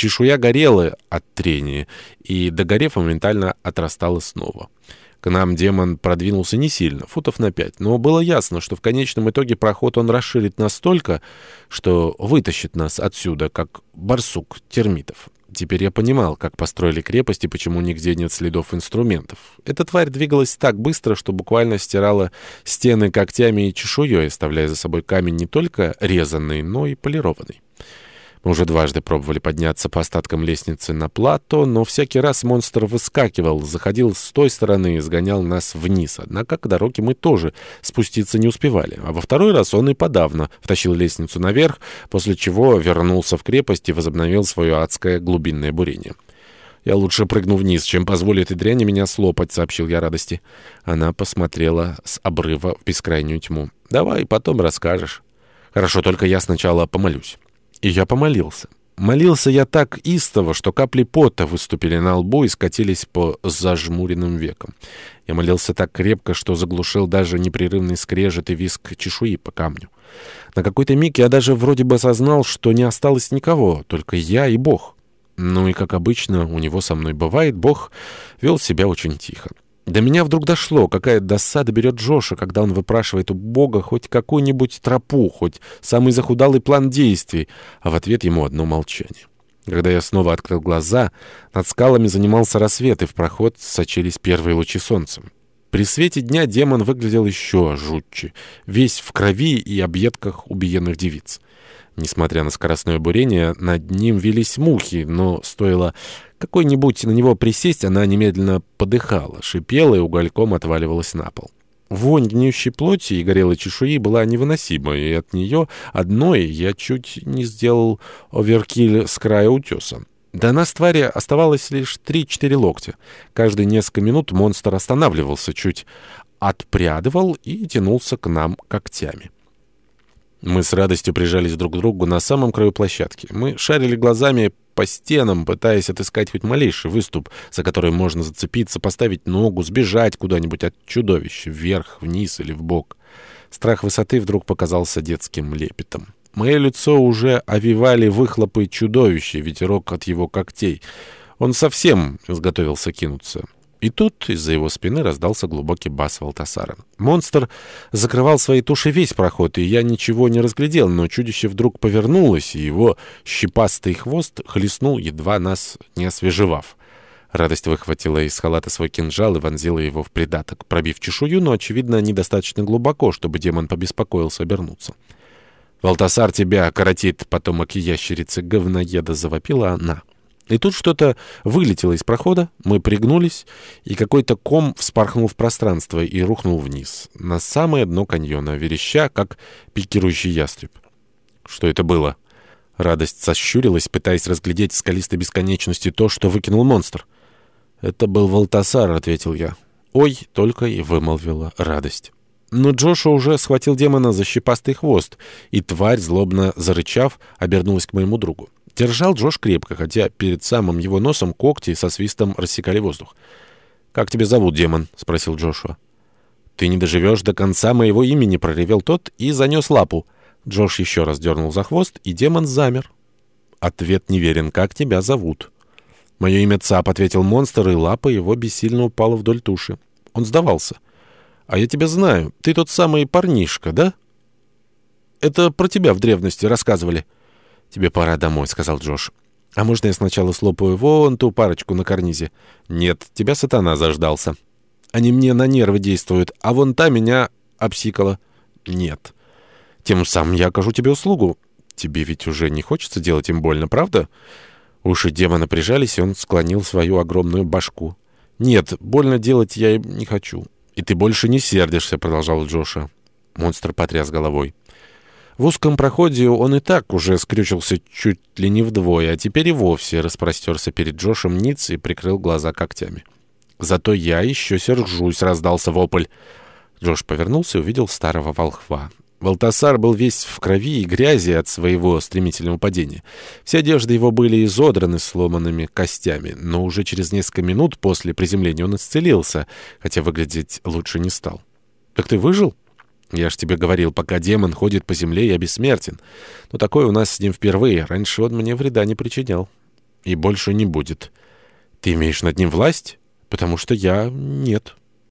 Чешуя горела от трения, и, догорев, моментально отрастала снова. К нам демон продвинулся не сильно, футов на пять, но было ясно, что в конечном итоге проход он расширит настолько, что вытащит нас отсюда, как барсук термитов. Теперь я понимал, как построили крепость и почему нигде нет следов инструментов. Эта тварь двигалась так быстро, что буквально стирала стены когтями и чешуей, оставляя за собой камень не только резанный, но и полированный. Мы уже дважды пробовали подняться по остаткам лестницы на плато, но всякий раз монстр выскакивал, заходил с той стороны и сгонял нас вниз. Однако к дороге мы тоже спуститься не успевали. А во второй раз он и подавно втащил лестницу наверх, после чего вернулся в крепость и возобновил свое адское глубинное бурение. «Я лучше прыгну вниз, чем позволю этой дряни меня слопать», — сообщил я радости. Она посмотрела с обрыва в бескрайнюю тьму. «Давай, потом расскажешь». «Хорошо, только я сначала помолюсь». И я помолился. Молился я так истово, что капли пота выступили на лбу и скатились по зажмуренным векам. Я молился так крепко, что заглушил даже непрерывный скрежет и виск чешуи по камню. На какой-то миг я даже вроде бы осознал, что не осталось никого, только я и Бог. Ну и, как обычно, у него со мной бывает, Бог вел себя очень тихо. До меня вдруг дошло, какая досада берет Джоша, когда он выпрашивает у Бога хоть какую-нибудь тропу, хоть самый захудалый план действий, а в ответ ему одно молчание. Когда я снова открыл глаза, над скалами занимался рассвет, и в проход сочились первые лучи солнца. При свете дня демон выглядел еще жутче, весь в крови и объедках убиенных девиц. Несмотря на скоростное бурение, над ним велись мухи, но стоило какой-нибудь на него присесть, она немедленно подыхала, шипела и угольком отваливалась на пол. Вонь гниющей плоти и горелой чешуи была невыносима, и от нее одной я чуть не сделал оверкиль с края утеса. До нас твари оставалось лишь три-четыре локтя. Каждые несколько минут монстр останавливался, чуть отпрядывал и тянулся к нам когтями. Мы с радостью прижались друг к другу на самом краю площадки. Мы шарили глазами по стенам, пытаясь отыскать хоть малейший выступ, за который можно зацепиться, поставить ногу, сбежать куда-нибудь от чудовища, вверх, вниз или вбок. Страх высоты вдруг показался детским лепетом. Мое лицо уже овивали выхлопы чудовища, ветерок от его когтей. Он совсем изготовился кинуться. И тут из-за его спины раздался глубокий бас Валтасара. Монстр закрывал своей тушей весь проход, и я ничего не разглядел, но чудище вдруг повернулось, и его щепастый хвост хлестнул, едва нас не освежевав. Радость выхватила из халата свой кинжал и вонзила его в придаток, пробив чешую, но, очевидно, недостаточно глубоко, чтобы демон побеспокоился обернуться. «Валтасар тебя коротит, потомок ящерицы говноеда!» — завопила она. И тут что-то вылетело из прохода, мы пригнулись, и какой-то ком вспорхнул в пространство и рухнул вниз, на самое дно каньона, вереща, как пикирующий ястреб. Что это было? Радость сощурилась, пытаясь разглядеть в скалистой бесконечности то, что выкинул монстр. «Это был Валтасар», — ответил я. «Ой», — только и вымолвила радость. Но Джоша уже схватил демона за щепастый хвост, и тварь, злобно зарычав, обернулась к моему другу. Держал Джош крепко, хотя перед самым его носом когти со свистом рассекали воздух. «Как тебя зовут, демон?» — спросил Джошуа. «Ты не доживешь до конца моего имени», — проревел тот и занес лапу. Джош еще раз дернул за хвост, и демон замер. Ответ неверен. «Как тебя зовут?» «Мое имя Цап», — ответил монстр, и лапа его бессильно упала вдоль туши. Он сдавался. «А я тебя знаю. Ты тот самый парнишка, да?» «Это про тебя в древности рассказывали». «Тебе пора домой», — сказал Джош. «А можно я сначала слопаю вон ту парочку на карнизе?» «Нет, тебя сатана заждался. Они мне на нервы действуют, а вон та меня обсикала». «Нет». «Тем самым я окажу тебе услугу. Тебе ведь уже не хочется делать им больно, правда?» Уши демона прижались, и он склонил свою огромную башку. «Нет, больно делать я им не хочу». «И ты больше не сердишься», — продолжал Джоша. Монстр потряс головой. В узком проходе он и так уже скрючился чуть ли не вдвое, а теперь и вовсе распростерся перед Джошем ниц и прикрыл глаза когтями. «Зато я еще сержусь», — раздался вопль. Джош повернулся и увидел старого волхва. Валтасар был весь в крови и грязи от своего стремительного падения. Все одежды его были изодраны сломанными костями, но уже через несколько минут после приземления он исцелился, хотя выглядеть лучше не стал. «Так ты выжил?» Я ж тебе говорил, пока демон ходит по земле, я бессмертен. Но такое у нас с ним впервые. Раньше он мне вреда не причинял. и больше не будет. Ты имеешь над ним власть? Потому что я — нет».